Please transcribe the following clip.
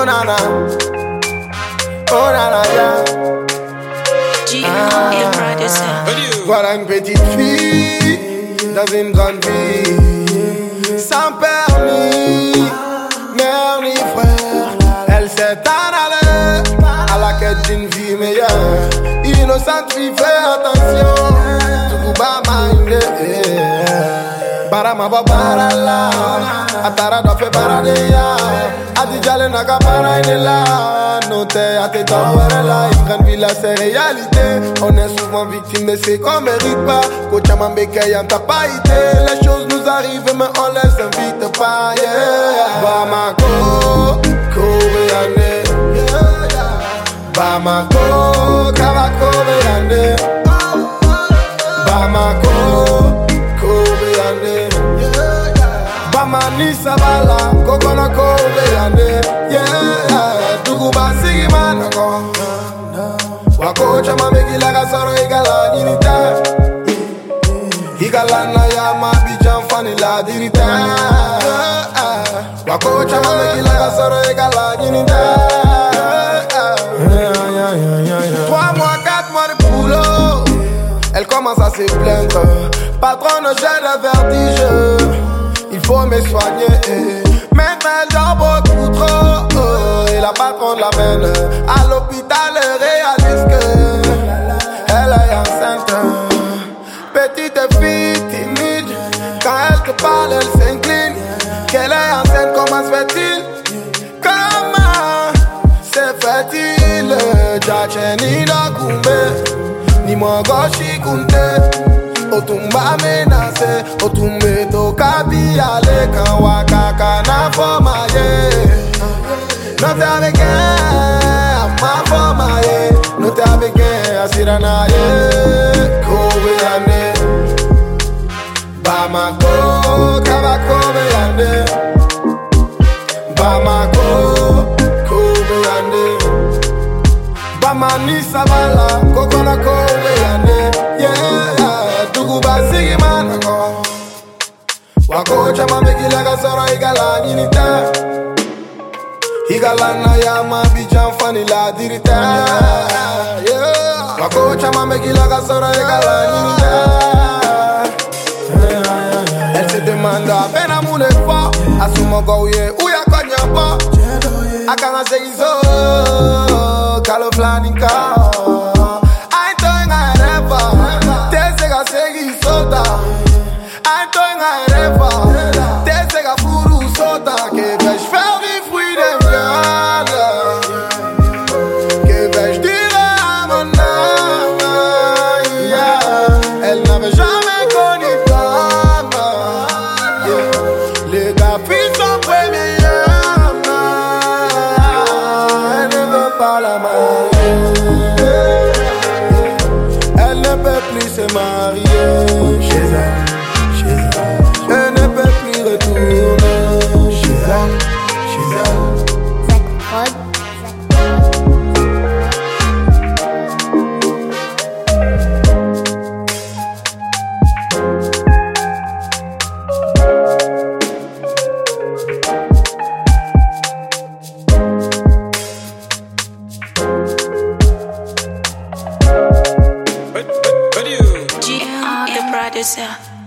Oh, voilà oh, une ah. petite fille dans une grande vie, sans permis, mère ni frère. Elle s'est en allée à la quête d'une vie meilleure. Innocente fille, fais attention. Tukuba mindé. Barama barala, atara dofe baradeya. De ya. Adijale naga bara ine la, note ate tawere la. Une grande ville, c'est réalité. On est souvent victime de ce qu'on mérite pas. Kocha yanta pas été. Les choses nous arrivent, mais on les invite pas. Yeah. Bamako, Koreane. Bamako, Kabako, Koreane. Bamako, Koreane. Bamani Sabala, la. Trois mois, quatre mois de boulot. Elle commence à se plaindre. Patron, j'ai le vertige. Il faut me soigner. Maintenant, elle dort beaucoup trop. Et la patronne l'amène Petite fille timide. Quand elle te parle, elle s'incline. Qu'elle est enceinte, comment se fait-il? Comment se fait-il? Jacheni na kumbe. Ni kunte. Otumba menase. Otumbe. Kan wakaka na fomaye. Note avec un, ma fomaye. Note avec un, asiranaye. Kobeane. Bamako, Kabako, Beyande. Bamako, Kobeane. Bamani Sabala, Kokona Kobeane. Yeah, Dugu Basigi Manako. Wakocha mamekila kasoro igala nyinita. Igala na ya mabijan fani la dirita. Yeah, Wakocha mamekila kasoro igala nyinita. Mogo ye ou ya konya po Akanga se iso yeah. Producer.